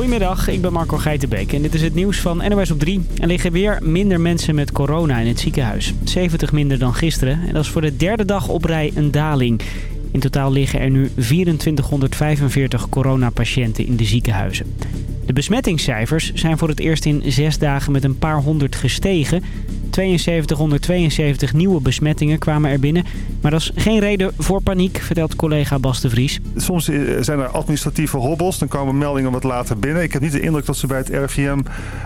Goedemiddag, ik ben Marco Geitenbeek en dit is het nieuws van NOS op 3. Er liggen weer minder mensen met corona in het ziekenhuis. 70 minder dan gisteren en dat is voor de derde dag op rij een daling. In totaal liggen er nu 2445 coronapatiënten in de ziekenhuizen. De besmettingscijfers zijn voor het eerst in zes dagen met een paar honderd gestegen. 7272 nieuwe besmettingen kwamen er binnen. Maar dat is geen reden voor paniek, vertelt collega Bas de Vries. Soms eh, zijn er administratieve hobbels, dan komen meldingen wat later binnen. Ik heb niet de indruk dat ze bij het RIVM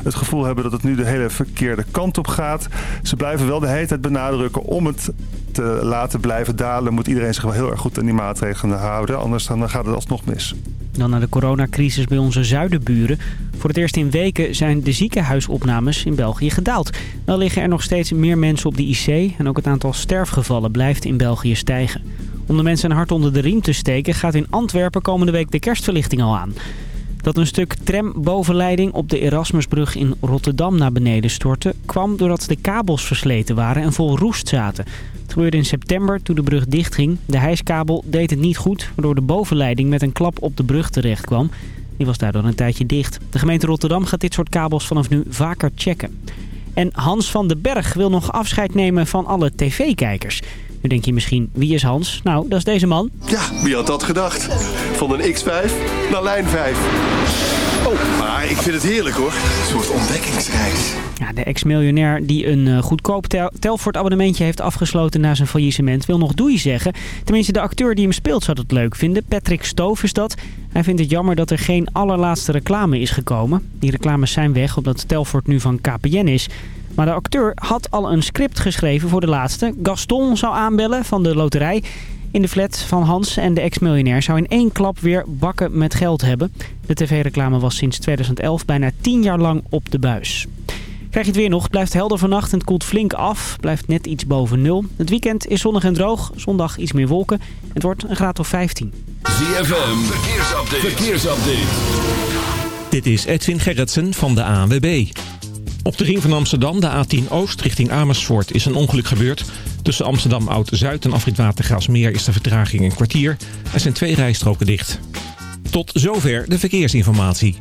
het gevoel hebben dat het nu de hele verkeerde kant op gaat. Ze blijven wel de hele tijd benadrukken om het te laten blijven dalen... moet iedereen zich wel heel erg goed aan die maatregelen houden. Anders dan gaat het alsnog mis. Dan naar de coronacrisis bij onze zuidenburen. Voor het eerst in weken zijn de ziekenhuisopnames in België gedaald. Wel liggen er nog steeds meer mensen op de IC en ook het aantal sterfgevallen blijft in België stijgen. Om de mensen een hart onder de riem te steken gaat in Antwerpen komende week de kerstverlichting al aan. Dat een stuk trambovenleiding op de Erasmusbrug in Rotterdam naar beneden stortte... kwam doordat de kabels versleten waren en vol roest zaten. Het gebeurde in september toen de brug dichtging. De hijskabel deed het niet goed, waardoor de bovenleiding met een klap op de brug terecht kwam. Die was daardoor een tijdje dicht. De gemeente Rotterdam gaat dit soort kabels vanaf nu vaker checken. En Hans van den Berg wil nog afscheid nemen van alle tv-kijkers. Nu denk je misschien, wie is Hans? Nou, dat is deze man. Ja, wie had dat gedacht? Van een X5 naar lijn 5. Oh, maar ik vind het heerlijk hoor. Een soort ontdekkingsreis. Ja, de ex-miljonair die een uh, goedkoop tel Telfort abonnementje heeft afgesloten na zijn faillissement wil nog doei zeggen. Tenminste, de acteur die hem speelt zou het leuk vinden. Patrick Stoof is dat. Hij vindt het jammer dat er geen allerlaatste reclame is gekomen. Die reclames zijn weg omdat Telfort nu van KPN is. Maar de acteur had al een script geschreven voor de laatste. Gaston zou aanbellen van de loterij. In de flat van Hans en de ex-miljonair zou in één klap weer bakken met geld hebben. De tv-reclame was sinds 2011 bijna 10 jaar lang op de buis. Krijg je het weer nog. Het blijft helder vannacht en het koelt flink af. Blijft net iets boven nul. Het weekend is zonnig en droog. Zondag iets meer wolken. Het wordt een graad of 15. ZFM, verkeersupdate. verkeersupdate. Dit is Edwin Gerritsen van de ANWB. Op de ring van Amsterdam, de A10 Oost richting Amersfoort, is een ongeluk gebeurd. Tussen Amsterdam Oud-Zuid en Afrit Watergraafsmeer is de vertraging een kwartier. Er zijn twee rijstroken dicht. Tot zover de verkeersinformatie.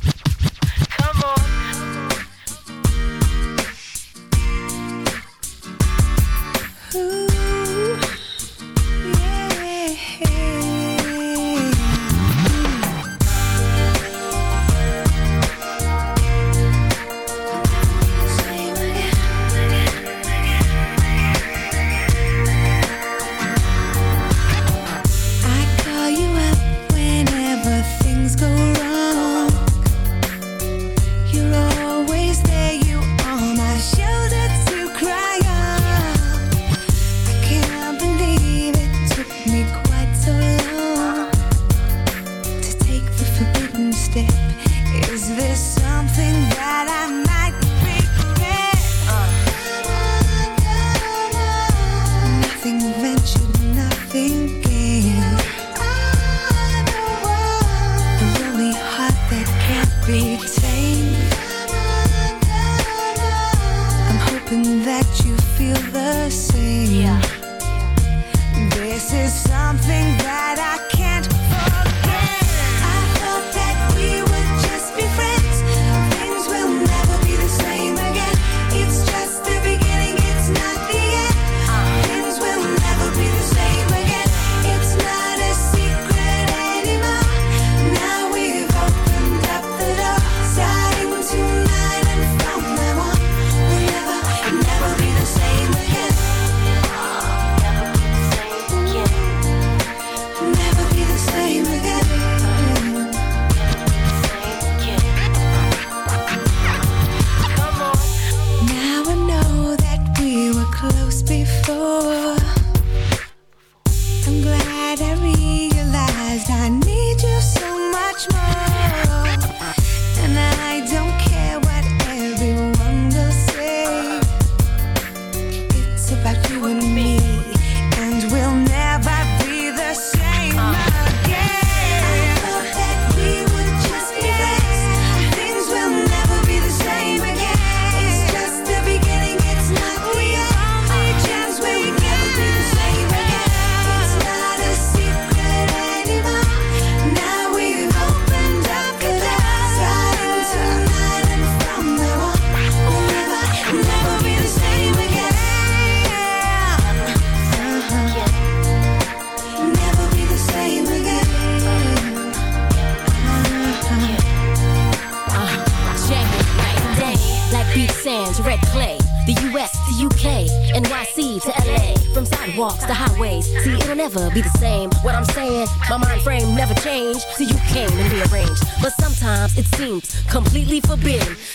never be the same. What I'm saying, my mind frame never changed. See, you came and rearranged. But sometimes it seems completely forbidden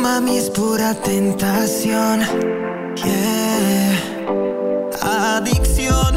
mami, es pura tentación. Yeah. Adicción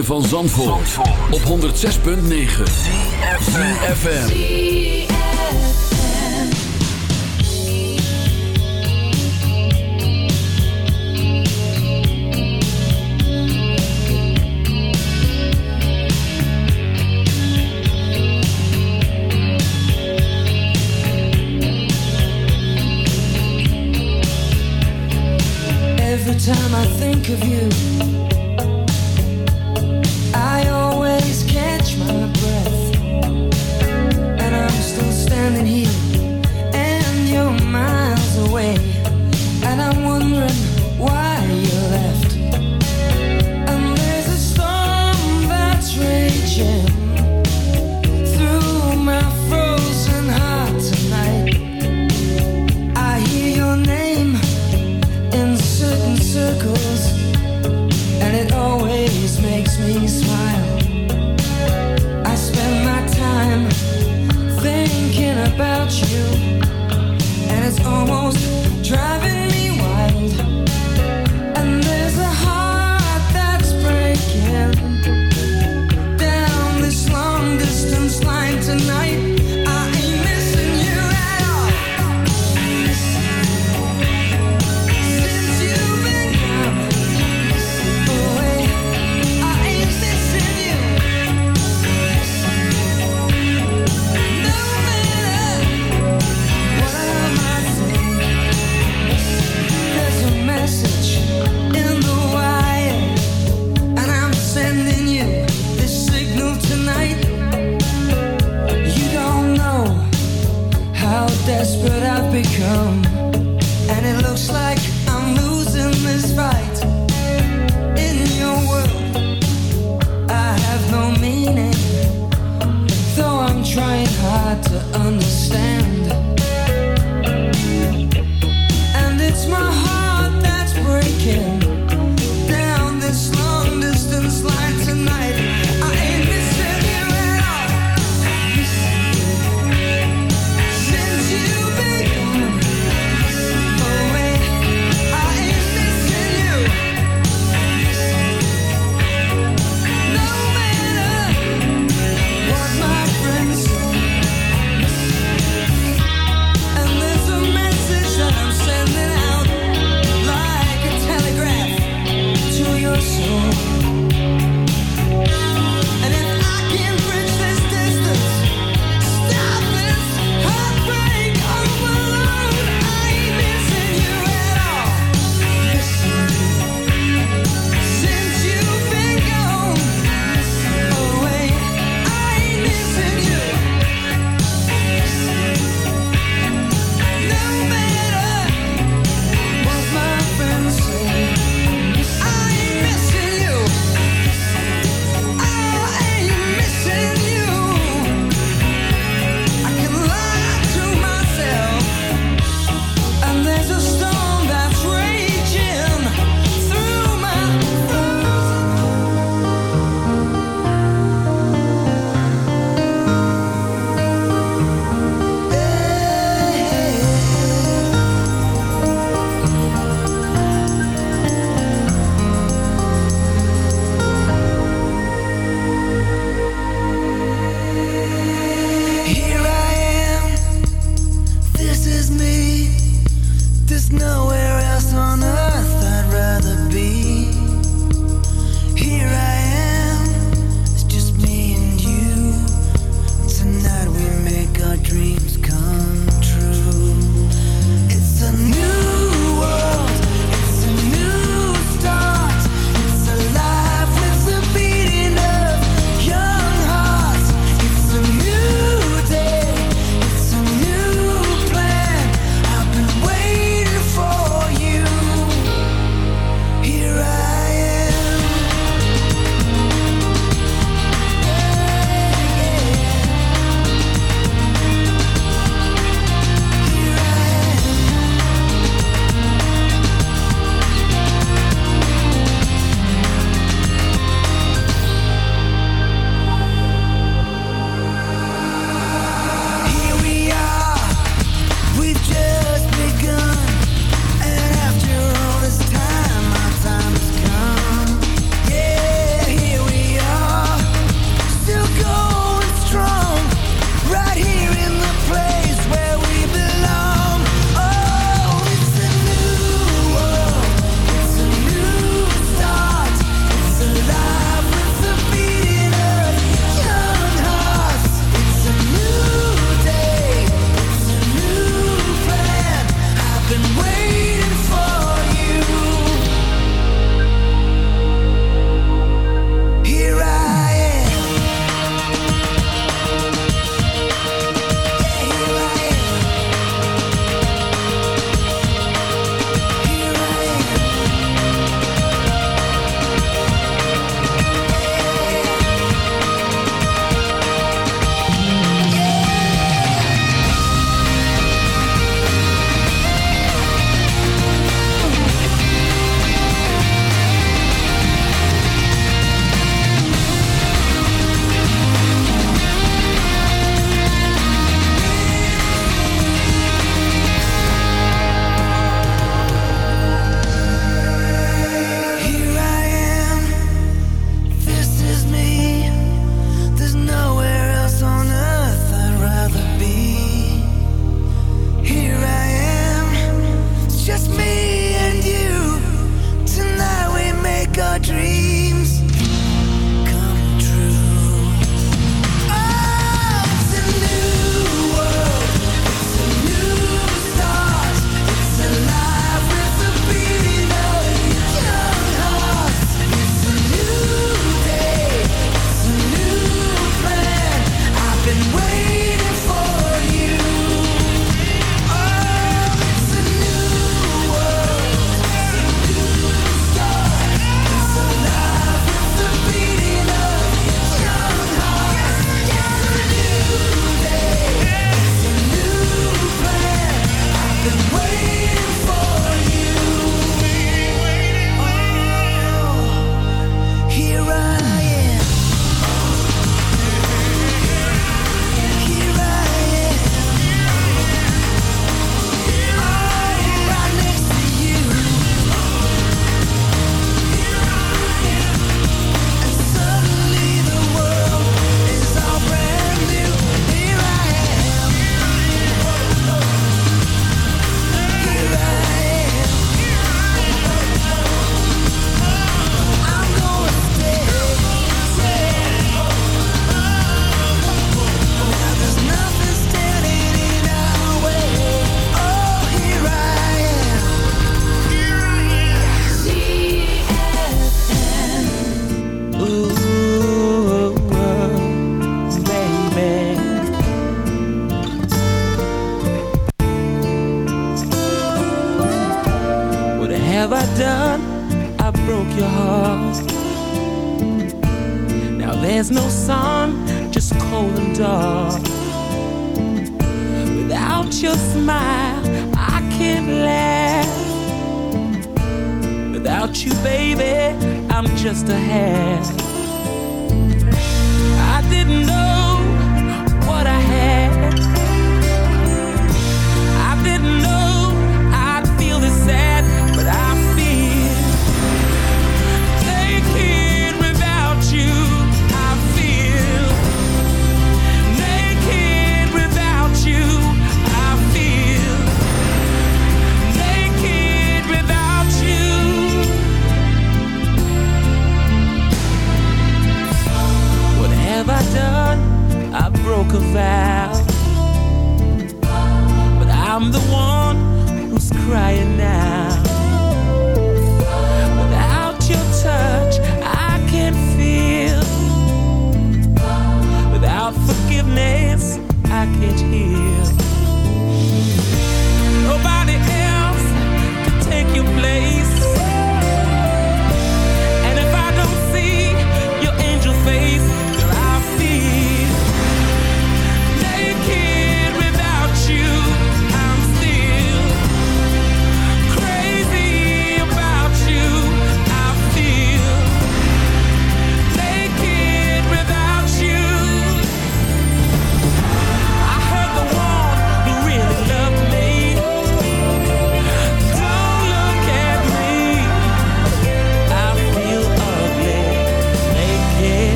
van Zandvoort, op 106.9 of you standing here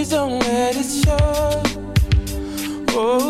please don't let it show. Oh,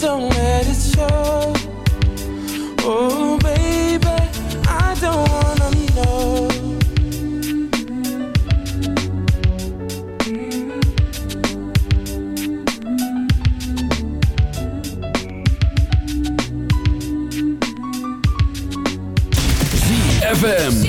Don't let it show. Oh, baby, I don't wanna know. ZFM.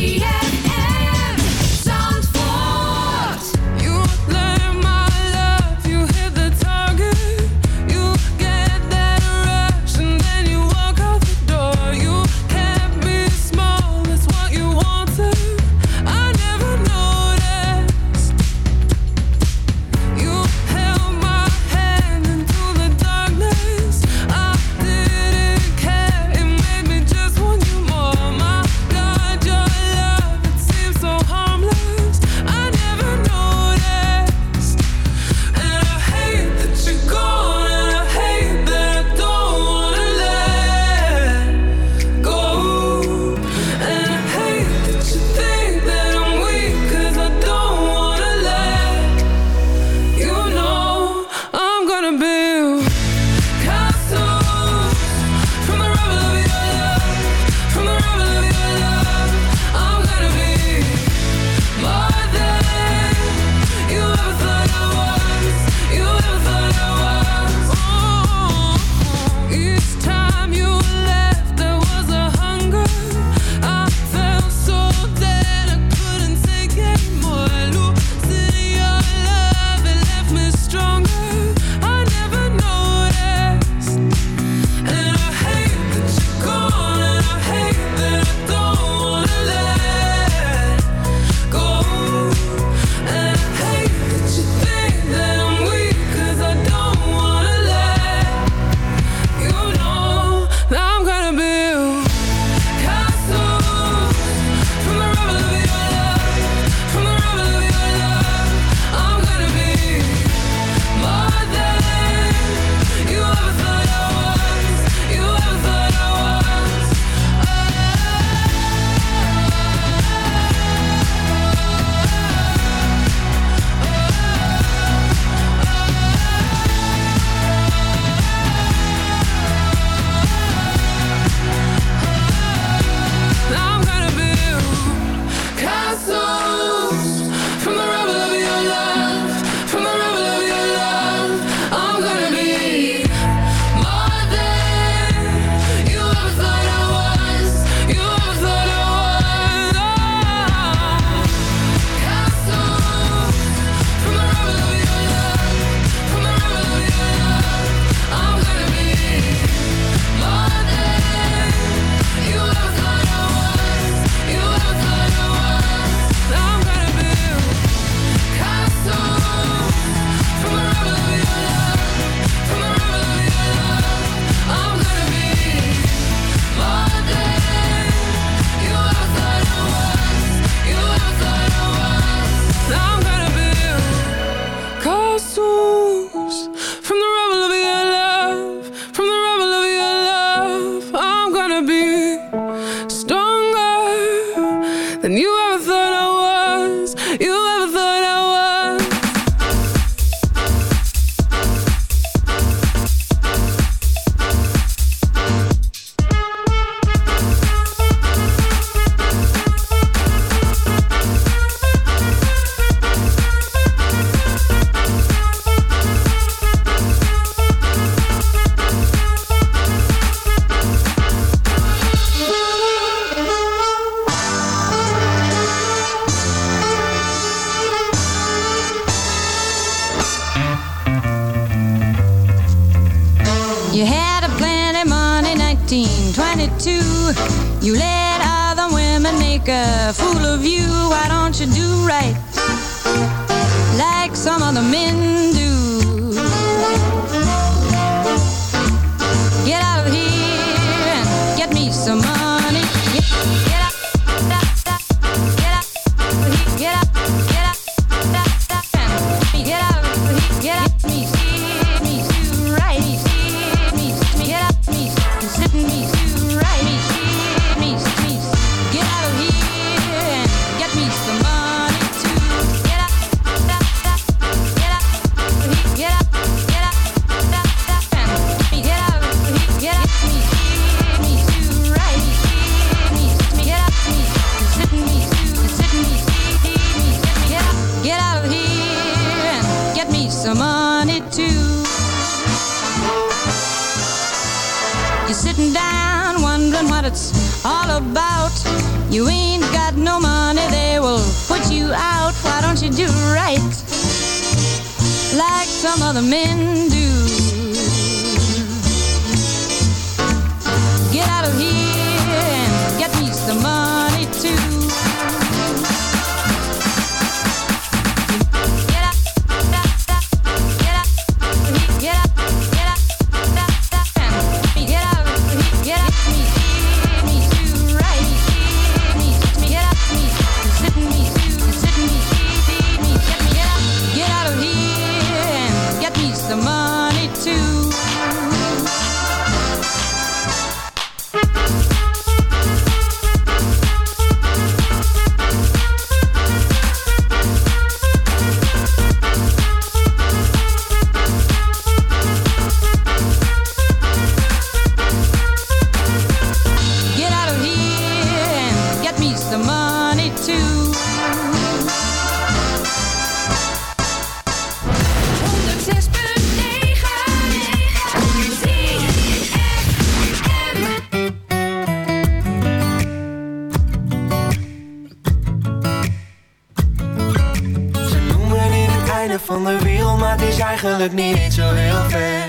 Eigenlijk niet zo heel ver.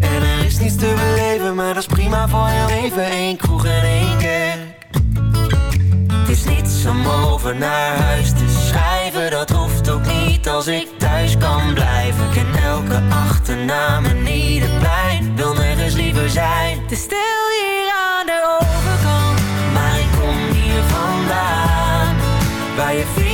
En er is niets te beleven, maar dat is prima voor heel even. Eén kroeg en één kerk. Het is niets om over naar huis te schrijven, dat hoeft ook niet als ik thuis kan blijven. Ken elke achternaam en ieder plein, wil nergens liever zijn. Is stil hier aan de overkant, maar ik kom hier vandaan. Waar je fiets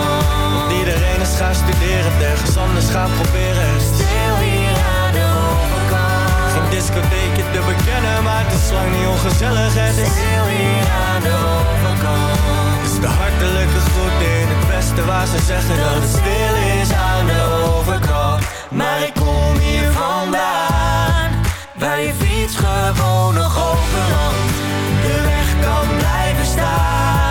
Want iedereen is gaan studeren, ergens anders gaan proberen. Stil hier aan de overkant. Geen discotheekje te bekennen, maar het is lang niet ongezellig. Het is Stil hier aan de overkant. Is de hartelijke groet in het westen waar ze zeggen dat het stil is aan de overkant. Maar ik kom hier vandaan Waar je fiets gewoon nog open langs De weg kan blijven staan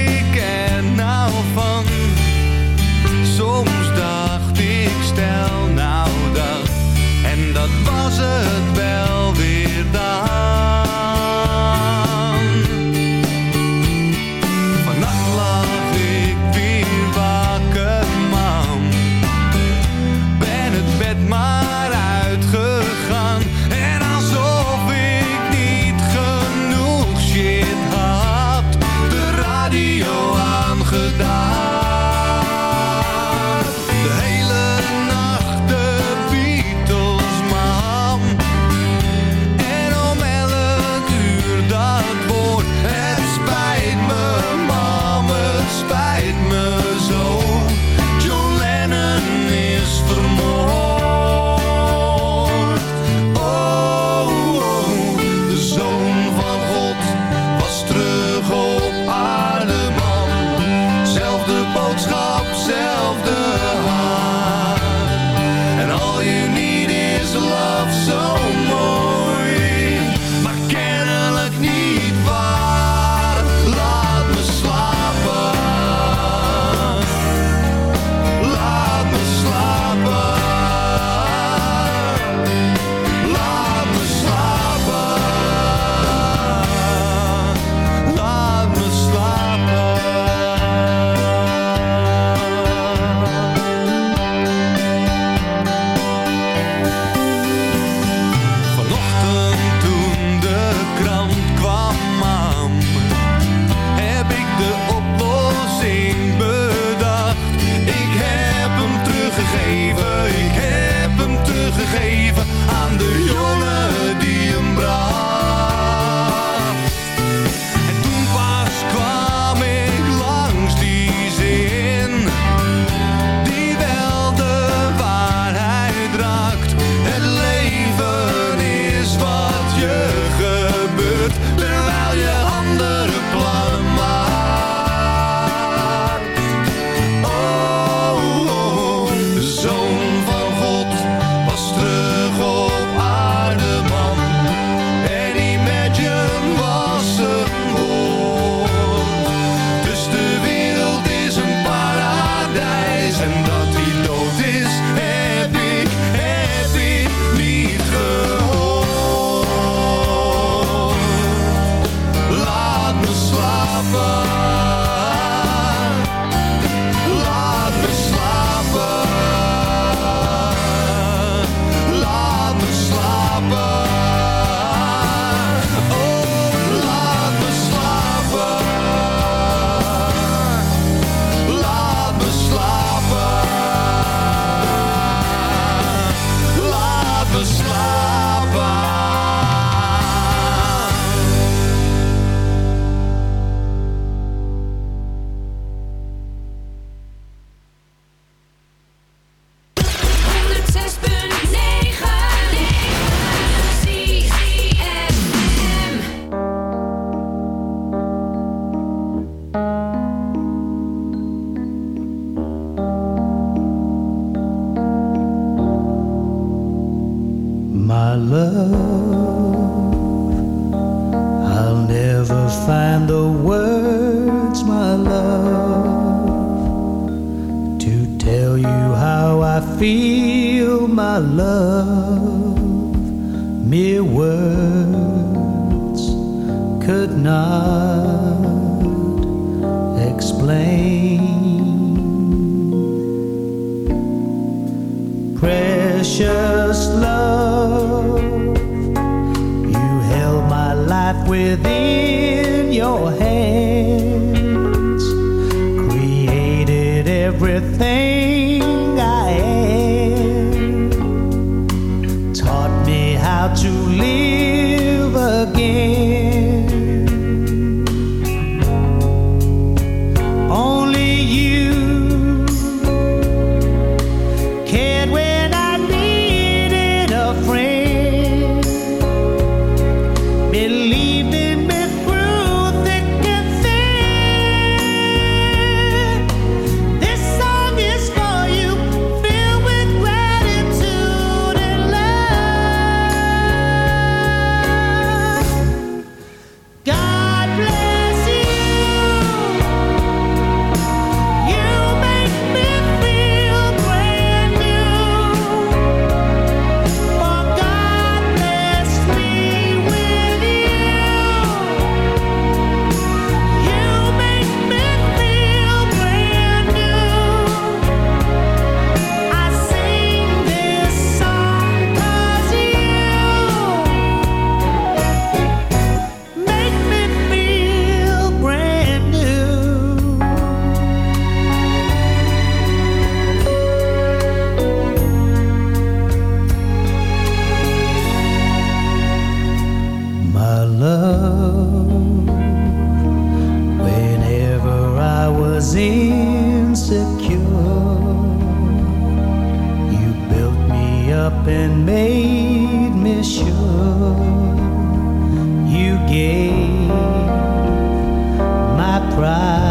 dacht ik stel nou dat. En dat was het wel. cannot explain. Precious love, you held my life within your hands. Up and made me sure. You gave my pride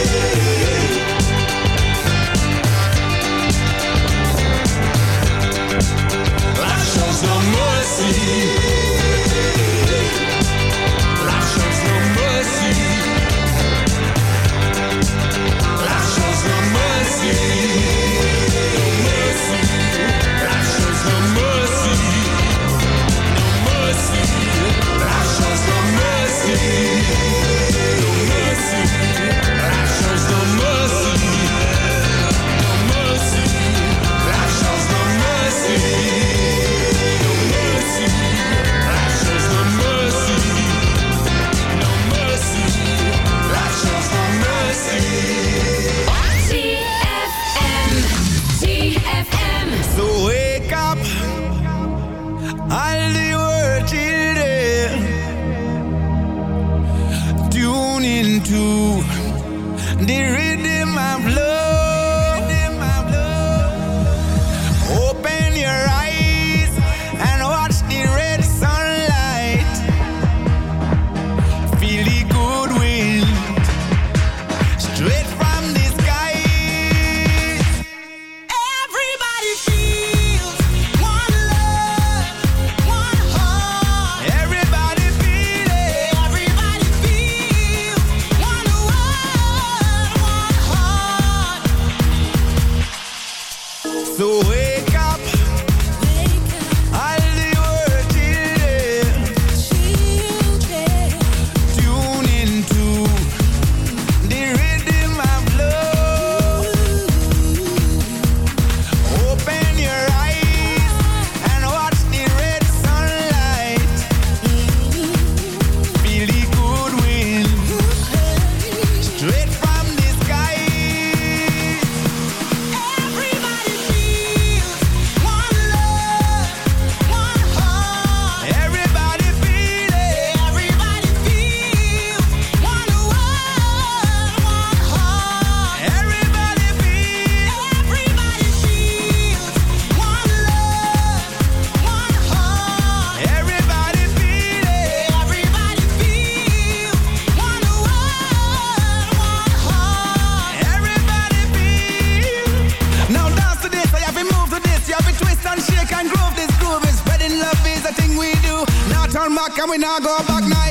see. Can we not go back now?